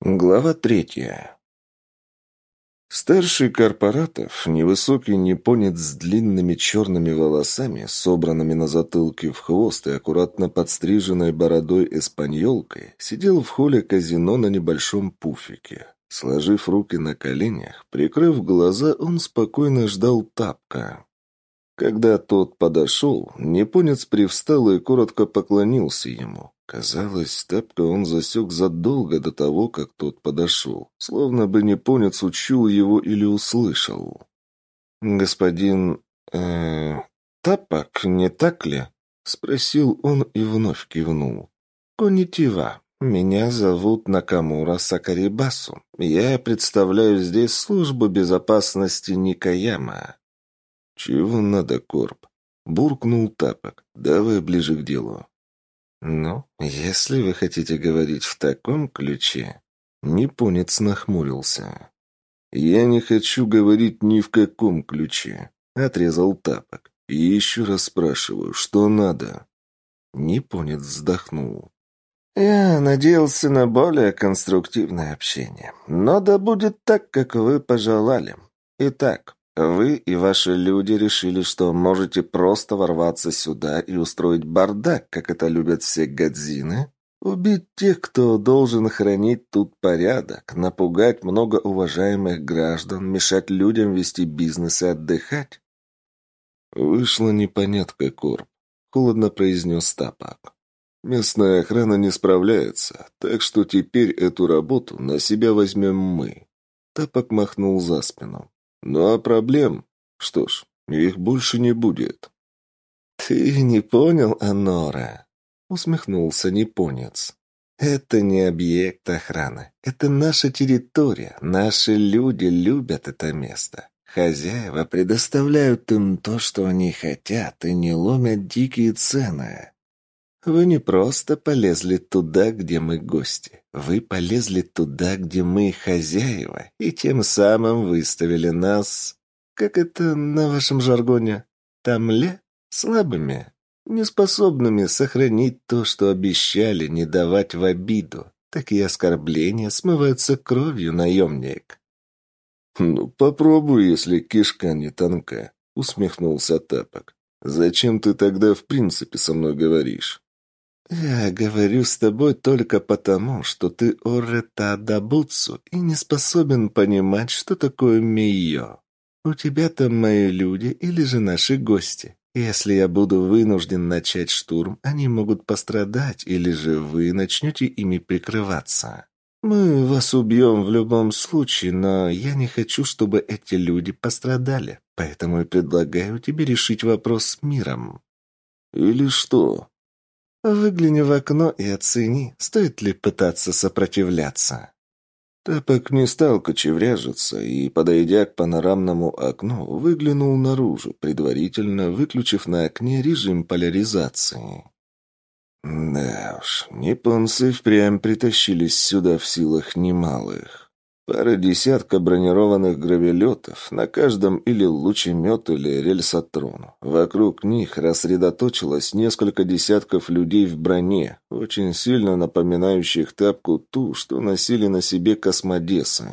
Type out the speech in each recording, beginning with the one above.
Глава третья. Старший корпоратов, невысокий японец с длинными черными волосами, собранными на затылке в хвост и аккуратно подстриженной бородой-эспаньолкой, сидел в холле казино на небольшом пуфике. Сложив руки на коленях, прикрыв глаза, он спокойно ждал тапка. Когда тот подошел, японец привстал и коротко поклонился ему. Казалось, тапка он засек задолго до того, как тот подошел, словно бы японец учил его или услышал. «Господин... Э, тапок, не так ли?» — спросил он и вновь кивнул. «Коннитива. Меня зовут Накамура Сакарибасу. Я представляю здесь службу безопасности Никаяма». «Чего надо, Корп?» — буркнул тапок. «Давай ближе к делу». «Ну, если вы хотите говорить в таком ключе...» Японец нахмурился. «Я не хочу говорить ни в каком ключе», — отрезал тапок. «И еще раз спрашиваю, что надо?» Японец вздохнул. «Я надеялся на более конструктивное общение, но да будет так, как вы пожелали. Итак, вы и ваши люди решили, что можете просто ворваться сюда и устроить бардак, как это любят все гадзины? Убить тех, кто должен хранить тут порядок, напугать многоуважаемых граждан, мешать людям вести бизнес и отдыхать? Вышла непонятка, Корп. Холодно произнес Тапак. Местная охрана не справляется, так что теперь эту работу на себя возьмем мы. Тапок махнул за спину. Ну а проблем? Что ж, их больше не будет. Ты не понял, Анора? Усмехнулся непонец. Это не объект охраны. Это наша территория. Наши люди любят это место. Хозяева предоставляют им то, что они хотят, и не ломят дикие цены. Вы не просто полезли туда, где мы гости. Вы полезли туда, где мы хозяева, и тем самым выставили нас, как это на вашем жаргоне, тамле, слабыми, неспособными сохранить то, что обещали не давать в обиду. Такие оскорбления смываются кровью, наемник. «Ну, попробуй, если кишка не тонка», — усмехнулся Тапок. «Зачем ты тогда в принципе со мной говоришь?» «Я говорю с тобой только потому, что ты Орета Дабуцу и не способен понимать, что такое Мио. У тебя там мои люди или же наши гости. Если я буду вынужден начать штурм, они могут пострадать, или же вы начнете ими прикрываться. Мы вас убьем в любом случае, но я не хочу, чтобы эти люди пострадали, поэтому и предлагаю тебе решить вопрос миром». «Или что?» Выгляни в окно и оцени, стоит ли пытаться сопротивляться. Тапок не стал кочевряжиться и, подойдя к панорамному окну, выглянул наружу, предварительно выключив на окне режим поляризации. Да уж, японцы впрямь притащились сюда в силах немалых. Пара десятка бронированных гравелетов, на каждом или лучемет, или рельсотрон. Вокруг них рассредоточилось несколько десятков людей в броне, очень сильно напоминающих тапку ту, что носили на себе космодесы.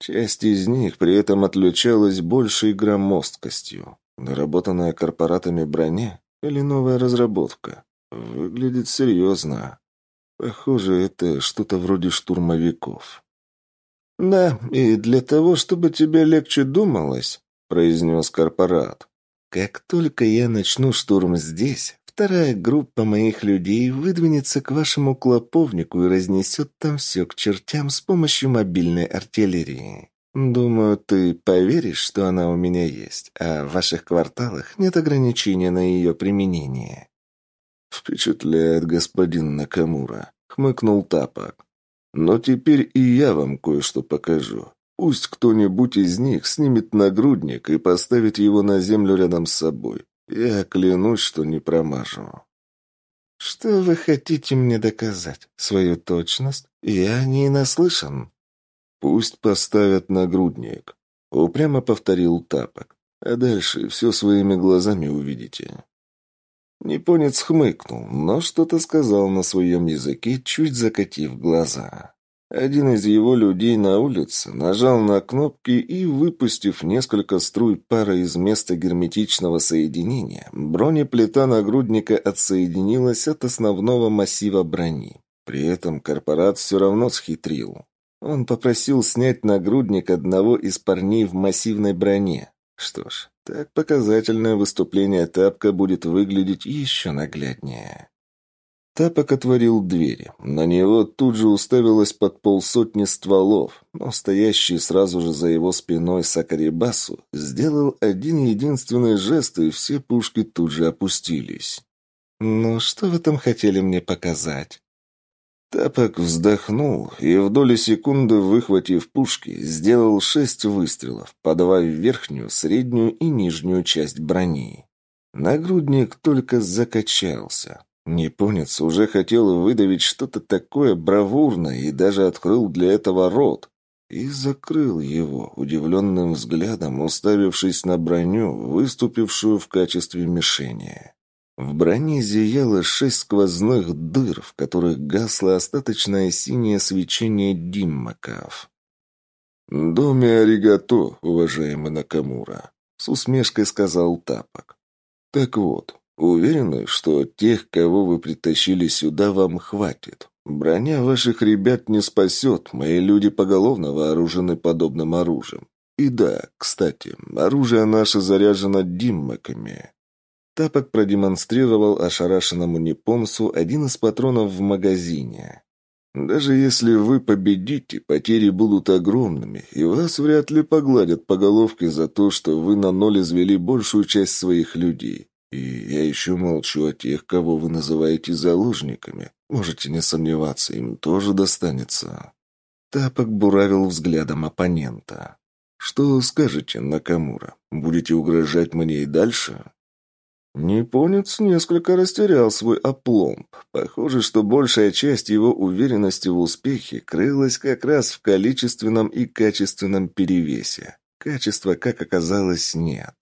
Часть из них при этом отличалась большей громоздкостью. Наработанная корпоратами броня или новая разработка? Выглядит серьезно. Похоже, это что-то вроде штурмовиков. «Да, и для того, чтобы тебе легче думалось», — произнес корпорат. «Как только я начну штурм здесь, вторая группа моих людей выдвинется к вашему клоповнику и разнесет там все к чертям с помощью мобильной артиллерии. Думаю, ты поверишь, что она у меня есть, а в ваших кварталах нет ограничения на ее применение». «Впечатляет господин Накамура», — хмыкнул Тапок. Но теперь и я вам кое-что покажу. Пусть кто-нибудь из них снимет нагрудник и поставит его на землю рядом с собой. Я клянусь, что не промажу. Что вы хотите мне доказать? Свою точность? Я не наслышан. Пусть поставят нагрудник. Упрямо повторил Тапок. А дальше все своими глазами увидите. Японец хмыкнул, но что-то сказал на своем языке, чуть закатив глаза. Один из его людей на улице нажал на кнопки и, выпустив несколько струй пара из места герметичного соединения, бронеплита нагрудника отсоединилась от основного массива брони. При этом корпорат все равно схитрил. Он попросил снять нагрудник одного из парней в массивной броне. Что ж, так показательное выступление Тапка будет выглядеть еще нагляднее. Тапок отворил двери. На него тут же уставилось под полсотни стволов, но стоящий сразу же за его спиной Сакарибасу сделал один единственный жест, и все пушки тут же опустились. «Ну, что вы там хотели мне показать?» Тапок вздохнул и в доли секунды, выхватив пушки, сделал шесть выстрелов, по два в верхнюю, среднюю и нижнюю часть брони. Нагрудник только закачался. Японец уже хотел выдавить что-то такое бравурное и даже открыл для этого рот. И закрыл его, удивленным взглядом уставившись на броню, выступившую в качестве мишени. В броне зияло шесть сквозных дыр, в которых гасло остаточное синее свечение диммаков. «Доме аригато, уважаемый Накамура», — с усмешкой сказал Тапок. «Так вот, Уверены, что тех, кого вы притащили сюда, вам хватит. Броня ваших ребят не спасет, мои люди поголовно вооружены подобным оружием. И да, кстати, оружие наше заряжено диммаками. Тапок продемонстрировал ошарашенному Непомсу один из патронов в магазине. Даже если вы победите, потери будут огромными, и вас вряд ли погладят по головке за то, что вы на ноль извели большую часть своих людей. И я еще молчу о тех, кого вы называете заложниками. Можете не сомневаться, им тоже достанется». Тапок буравил взглядом оппонента. «Что скажете, Накамура? Будете угрожать мне и дальше?» Японец несколько растерял свой опломб. Похоже, что большая часть его уверенности в успехе крылась как раз в количественном и качественном перевесе. Качества, как оказалось, нет.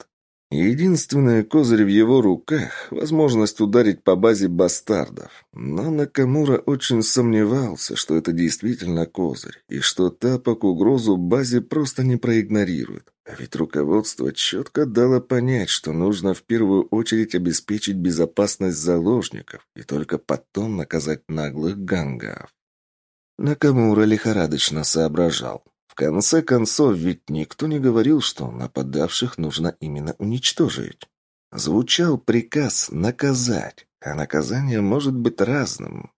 Единственный козырь в его руках – возможность ударить по базе бастардов. Но Накамура очень сомневался, что это действительно козырь, и что Тапок угрозу базе просто не проигнорирует. А ведь руководство четко дало понять, что нужно в первую очередь обеспечить безопасность заложников и только потом наказать наглых гангов. Накамура лихорадочно соображал конце концов, ведь никто не говорил, что нападавших нужно именно уничтожить. Звучал приказ наказать, а наказание может быть разным.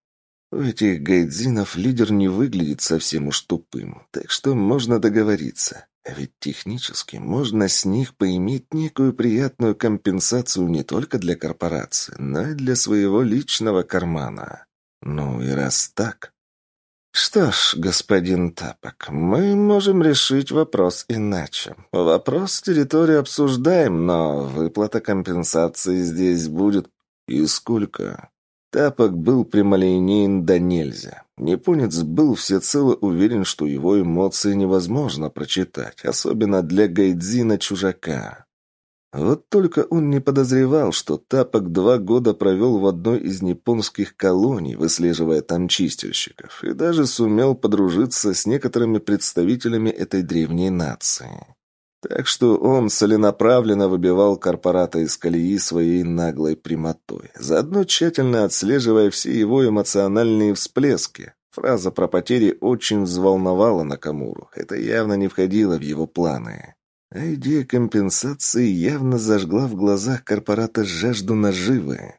У этих гайдзинов лидер не выглядит совсем уж тупым, так что можно договориться. А ведь технически можно с них поиметь некую приятную компенсацию не только для корпорации, но и для своего личного кармана. Ну и раз так, «Что ж, господин Тапок, мы можем решить вопрос иначе. Вопрос территории обсуждаем, но выплата компенсации здесь будет. И сколько?» Тапок был прямолинеен до нельзя. Японец был всецело уверен, что его эмоции невозможно прочитать, особенно для Гайдзина-чужака. Вот только он не подозревал, что Тапок два года провел в одной из японских колоний, выслеживая там чистильщиков, и даже сумел подружиться с некоторыми представителями этой древней нации. Так что он целенаправленно выбивал корпората из колеи своей наглой прямотой, заодно тщательно отслеживая все его эмоциональные всплески. Фраза про потери очень взволновала Накамуру. Это явно не входило в его планы. А идея компенсации явно зажгла в глазах корпората жажду наживы.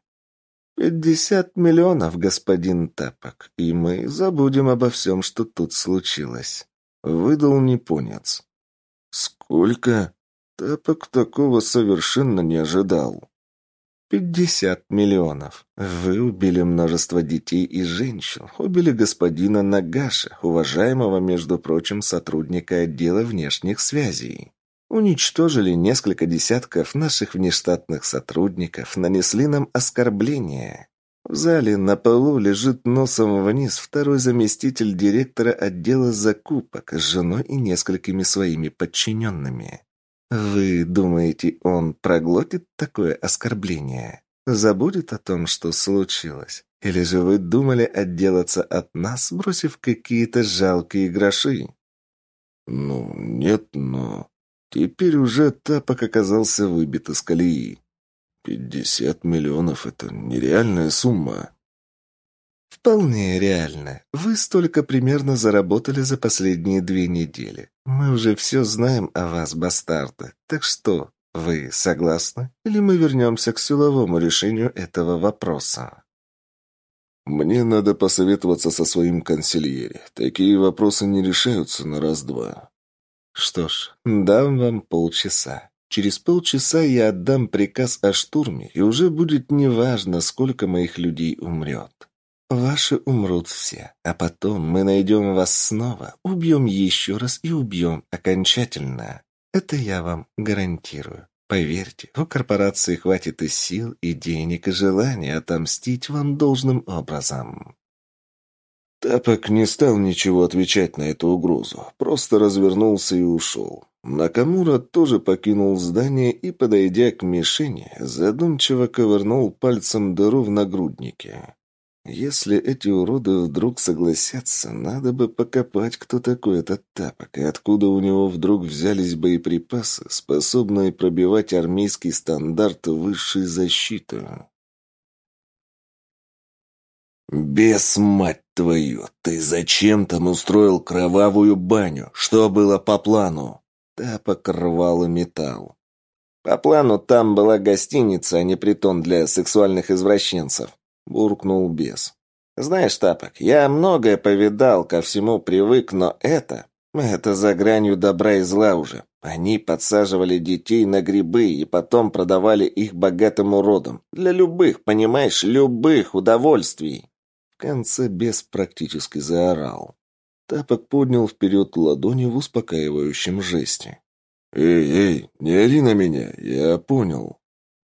«Пятьдесят миллионов, господин Тапок, и мы забудем обо всем, что тут случилось», — выдал непонец. «Сколько?» Тапок такого совершенно не ожидал. «Пятьдесят миллионов. Вы убили множество детей и женщин. Убили господина Нагаша, уважаемого, между прочим, сотрудника отдела внешних связей. Уничтожили несколько десятков наших внештатных сотрудников, нанесли нам оскорбления. В зале на полу лежит носом вниз второй заместитель директора отдела закупок с женой и несколькими своими подчиненными. Вы думаете, он проглотит такое оскорбление? Забудет о том, что случилось? Или же вы думали отделаться от нас, бросив какие-то жалкие гроши?» «Ну, нет, но...» Теперь уже тапок оказался выбит из колеи. «Пятьдесят миллионов — это нереальная сумма». «Вполне реально. Вы столько примерно заработали за последние две недели. Мы уже все знаем о вас, бастарда. Так что, вы согласны? Или мы вернемся к силовому решению этого вопроса?» «Мне надо посоветоваться со своим консильере. Такие вопросы не решаются на раз-два». «Что ж, дам вам полчаса. Через полчаса я отдам приказ о штурме, и уже будет неважно, сколько моих людей умрет. Ваши умрут все, а потом мы найдем вас снова, убьем еще раз и убьем окончательно. Это я вам гарантирую. Поверьте, у корпорации хватит и сил, и денег, и желания отомстить вам должным образом. Тапок не стал ничего отвечать на эту угрозу, просто развернулся и ушел. Накамура тоже покинул здание и, подойдя к мишени, задумчиво ковырнул пальцем дыру в нагруднике. Если эти уроды вдруг согласятся, надо бы покопать, кто такой этот тапок, и откуда у него вдруг взялись боеприпасы, способные пробивать армейский стандарт высшей защиты. «Бес, мать твою! Ты зачем там устроил кровавую баню? Что было по плану?» Тапок рвал и металл. «По плану там была гостиница, а не притон для сексуальных извращенцев», — буркнул бес. «Знаешь, Тапок, я многое повидал, ко всему привык, но это... Это за гранью добра и зла уже. Они подсаживали детей на грибы и потом продавали их богатым уродам. Для любых, понимаешь, любых удовольствий». Конце бес практически заорал. Тапок поднял вперед ладони в успокаивающем жесте. «Эй, эй, не ори на меня, я понял».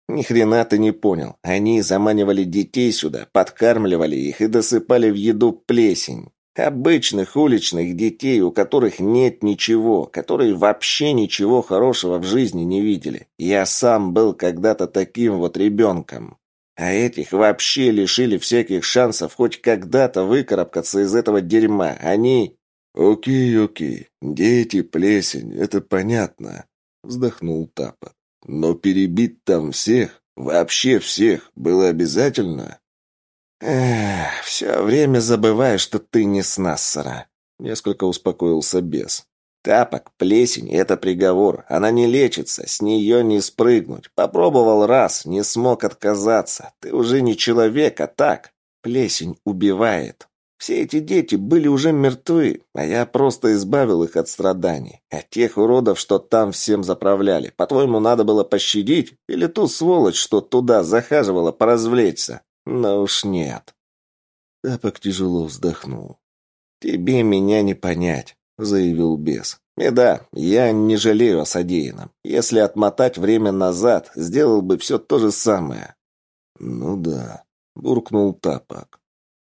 Ни хрена ты не понял. Они заманивали детей сюда, подкармливали их и досыпали в еду плесень. Обычных уличных детей, у которых нет ничего, которые вообще ничего хорошего в жизни не видели. Я сам был когда-то таким вот ребенком. А этих вообще лишили всяких шансов хоть когда-то выкарабкаться из этого дерьма. Они... «Окей, окей. Дети, плесень, это понятно», — вздохнул Тапок. Но перебить там всех, вообще всех, было обязательно? Эх, все время забываю, что ты не с Нассера. Несколько успокоился бес. Тапок, плесень — это приговор. Она не лечится, с нее не спрыгнуть. Попробовал раз, не смог отказаться. Ты уже не человек, а так. Плесень убивает. Все эти дети были уже мертвы, а я просто избавил их от страданий. А тех уродов, что там всем заправляли, по-твоему, надо было пощадить? Или ту сволочь, что туда захаживала поразвлечься? Но уж нет. Тапок тяжело вздохнул. «Тебе меня не понять», — заявил бес. «И да, я не жалею о содеянном. Если отмотать время назад, сделал бы все то же самое». «Ну да», — буркнул Тапок.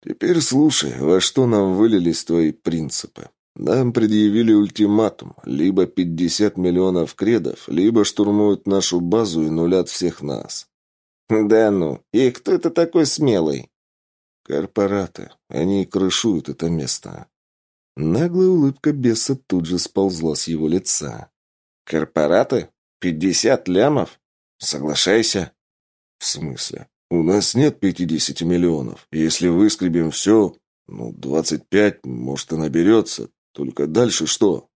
Теперь слушай, во что нам вылились твои принципы. Нам предъявили ультиматум. Либо 50 миллионов кредов, либо штурмуют нашу базу и нулят всех нас. Да ну, и кто это такой смелый? Корпораты. Они крышуют это место. Наглая улыбка беса тут же сползла с его лица. Корпораты? Пятьдесят лямов? Соглашайся. В смысле? У нас нет пятидесяти миллионов. Если выскребем все, ну, двадцать пять, может, и наберется. Только дальше что?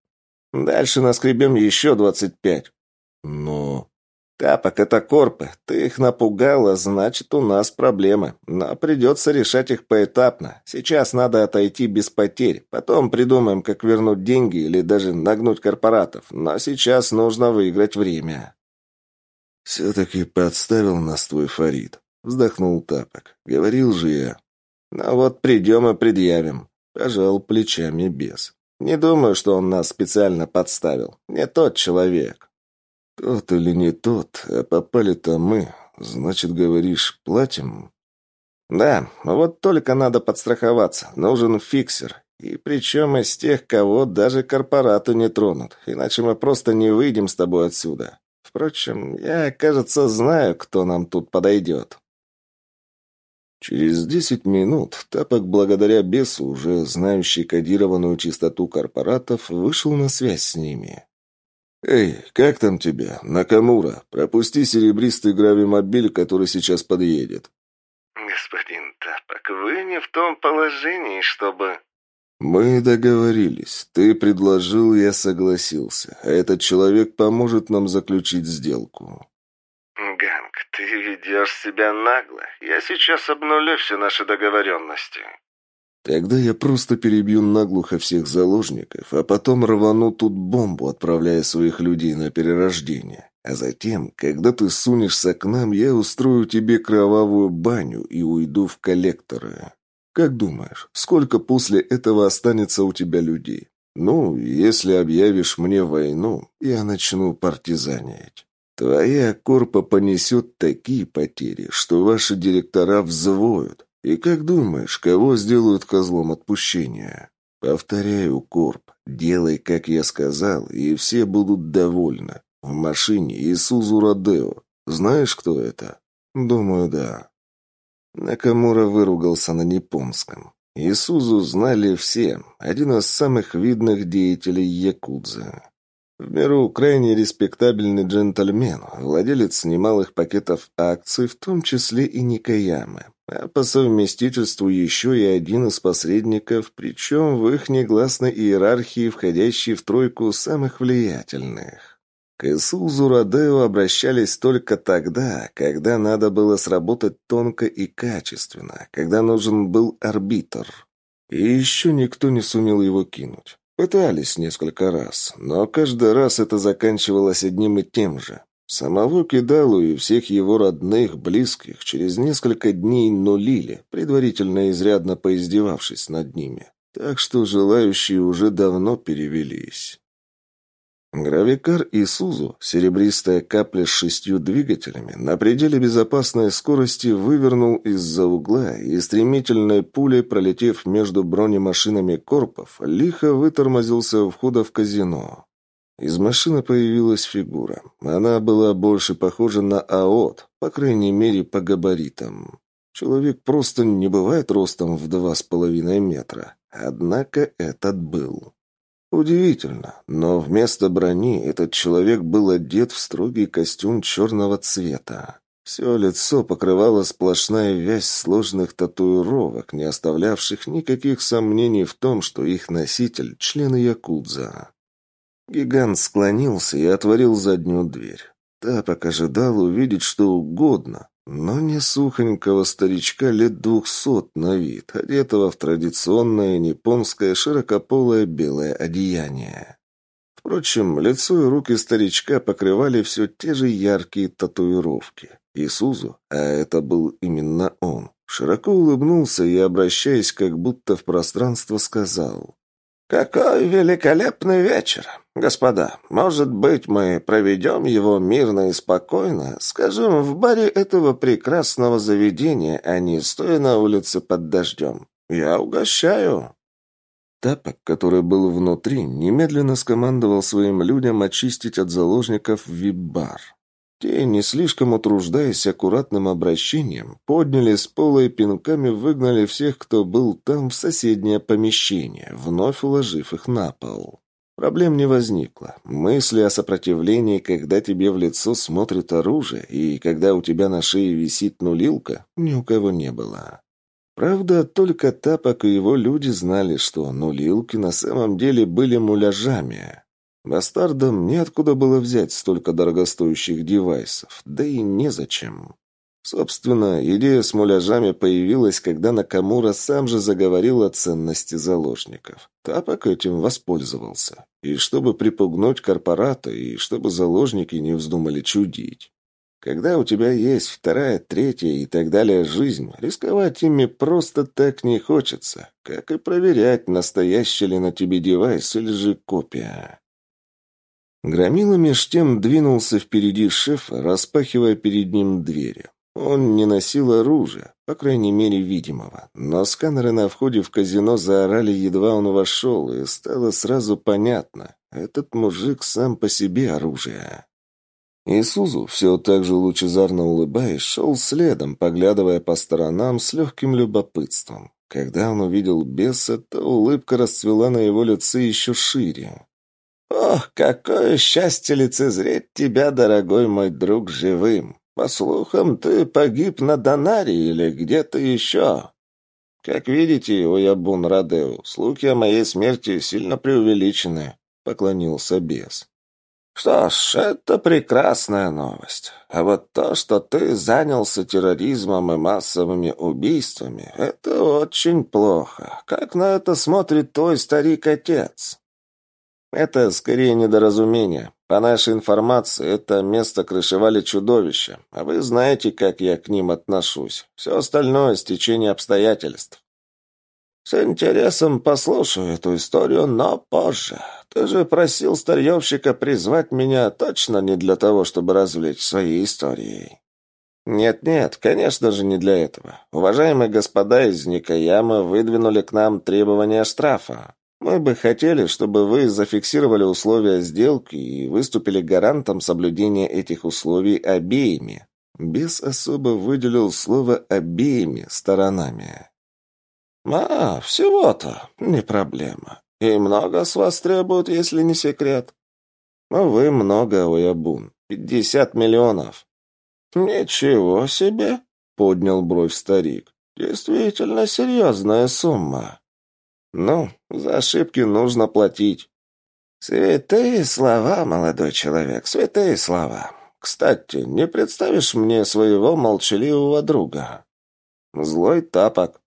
Дальше наскребем еще двадцать пять. Но... Тапок, это корпы. Ты их напугала, значит, у нас проблемы. Но придется решать их поэтапно. Сейчас надо отойти без потерь. Потом придумаем, как вернуть деньги или даже нагнуть корпоратов. Но сейчас нужно выиграть время. Все-таки подставил нас твой Фарид. Вздохнул Тапок. Говорил же я. Ну вот придем и предъявим. Пожал плечами бес. Не думаю, что он нас специально подставил. Не тот человек. Тот или не тот, а попали-то мы. Значит, говоришь, платим? Да, вот только надо подстраховаться. Нужен фиксер. И причем из тех, кого даже корпораты не тронут. Иначе мы просто не выйдем с тобой отсюда. Впрочем, я, кажется, знаю, кто нам тут подойдет. Через десять минут Тапок, благодаря бесу, уже знающий кодированную чистоту корпоратов, вышел на связь с ними. «Эй, как там тебя? Накамура, пропусти серебристый гравимобиль, который сейчас подъедет». «Господин Тапок, вы не в том положении, чтобы...» «Мы договорились. Ты предложил, я согласился. А этот человек поможет нам заключить сделку». «Ганг, ты ведешь себя нагло. Я сейчас обнулю все наши договоренности». «Тогда я просто перебью наглухо всех заложников, а потом рвану тут бомбу, отправляя своих людей на перерождение. А затем, когда ты сунешься к нам, я устрою тебе кровавую баню и уйду в коллекторы». Как думаешь, сколько после этого останется у тебя людей? Ну, если объявишь мне войну, я начну партизанить. Твоя корпа понесет такие потери, что ваши директора взвоют. И как думаешь, кого сделают козлом отпущения? Повторяю, корп, делай, как я сказал, и все будут довольны. В машине Исузу Родео. Знаешь, кто это? Думаю, да. Накамура выругался на японском. Исузу знали все, один из самых видных деятелей Якудзы. В миру крайне респектабельный джентльмен, владелец немалых пакетов акций, в том числе и Никаямы, а по совместительству еще и один из посредников, причем в их негласной иерархии, входящий в тройку самых влиятельных. К Исузу Родео обращались только тогда, когда надо было сработать тонко и качественно, когда нужен был арбитр. И еще никто не сумел его кинуть. Пытались несколько раз, но каждый раз это заканчивалось одним и тем же. Самого Кидалу и всех его родных, близких, через несколько дней нулили, предварительно изрядно поиздевавшись над ними. Так что желающие уже давно перевелись. Гравикар Исузу, серебристая капля с шестью двигателями, на пределе безопасной скорости вывернул из-за угла и стремительной пулей, пролетев между бронемашинами корпов, лихо вытормозился у входа в казино. Из машины появилась фигура. Она была больше похожа на АОТ, по крайней мере, по габаритам. Человек просто не бывает ростом в два с половиной метра. Однако этот был. Удивительно, но вместо брони этот человек был одет в строгий костюм черного цвета. Все лицо покрывало сплошная вязь сложных татуировок, не оставлявших никаких сомнений в том, что их носитель – член Якудза. Гигант склонился и отворил заднюю дверь. Тапок ожидал увидеть что угодно, но не сухонького старичка лет двухсот на вид, одетого в традиционное японское широкополое белое одеяние. Впрочем, лицо и руки старичка покрывали все те же яркие татуировки. Исузу, а это был именно он, широко улыбнулся и, обращаясь как будто в пространство, сказал «Какой великолепный вечер! Господа, может быть, мы проведем его мирно и спокойно, скажем, в баре этого прекрасного заведения, а не стоя на улице под дождем. Я угощаю!» Тапок, который был внутри, немедленно скомандовал своим людям очистить от заложников вип-бар. Те, не слишком утруждаясь аккуратным обращением, подняли с пола и пинками выгнали всех, кто был там, в соседнее помещение, вновь уложив их на пол. Проблем не возникло. Мысли о сопротивлении, когда тебе в лицо смотрит оружие, и когда у тебя на шее висит нулилка, ни у кого не было. Правда, только Тапок и его люди знали, что нулилки на самом деле были муляжами. Бастардам неоткуда было взять столько дорогостоящих девайсов, да и незачем. Собственно, идея с муляжами появилась, когда Накамура сам же заговорил о ценности заложников. Тапок этим воспользовался. И чтобы припугнуть корпората, и чтобы заложники не вздумали чудить. Когда у тебя есть вторая, третья и так далее жизнь, рисковать ими просто так не хочется, как и проверять, настоящий ли на тебе девайс или же копия. Громила меж тем двинулся впереди шефа, распахивая перед ним двери. Он не носил оружия, по крайней мере, видимого. Но сканеры на входе в казино заорали, едва он вошел, и стало сразу понятно. Этот мужик сам по себе оружие. Исузу, все так же лучезарно улыбаясь, шел следом, поглядывая по сторонам с легким любопытством. Когда он увидел беса, то улыбка расцвела на его лице еще шире. «Ох, какое счастье лицезреть тебя, дорогой мой друг, живым! По слухам, ты погиб на Донаре или где-то еще?» «Как видите, Оябун Радеу, слухи о моей смерти сильно преувеличены», — поклонился бес. «Что ж, это прекрасная новость. А вот то, что ты занялся терроризмом и массовыми убийствами, это очень плохо. Как на это смотрит твой старик-отец?» Это скорее недоразумение. По нашей информации, это место крышевали чудовища, а вы знаете, как я к ним отношусь. Все остальное – стечение обстоятельств. С интересом послушаю эту историю, но позже. Ты же просил старьевщика призвать меня точно не для того, чтобы развлечь своей историей. «Нет-нет, конечно же не для этого. Уважаемые господа из Никояма выдвинули к нам требования штрафа. Мы бы хотели, чтобы вы зафиксировали условия сделки и выступили гарантом соблюдения этих условий обеими. Без особо выделил слово «обеими» сторонами. «А, всего-то, не проблема. И много с вас требуют, если не секрет?» «Вы много, Уябун. Пятьдесят миллионов». «Ничего себе!» — поднял бровь старик. «Действительно серьезная сумма». «Ну, за ошибки нужно платить». «Святые слова, молодой человек, святые слова. Кстати, не представишь мне своего молчаливого друга?» «Злой тапок».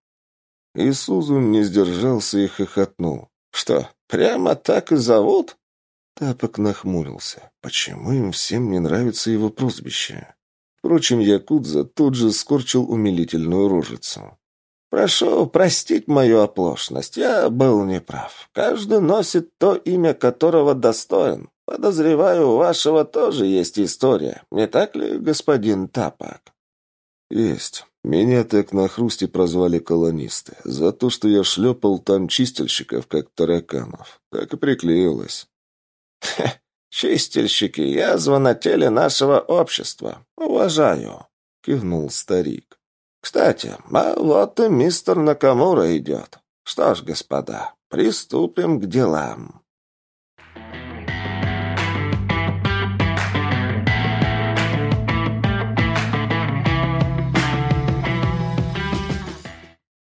Исузу не сдержался и хохотнул. «Что, прямо так и зовут?» Тапок нахмурился. Почему им всем не нравится его прозвище? Впрочем, Якудза тут же скорчил умилительную рожицу. «Прошу простить мою оплошность. Я был неправ. Каждый носит то имя, которого достоин. Подозреваю, у вашего тоже есть история. Не так ли, господин Тапок?» «Есть. Меня так на хрусте прозвали колонисты. За то, что я шлепал там чистильщиков, как тараканов. Так и приклеилось». «Хе, чистильщики, язва на теле нашего общества. Уважаю», — кивнул старик. Кстати, а вот и мистер Накамура идет. Что ж, господа, приступим к делам.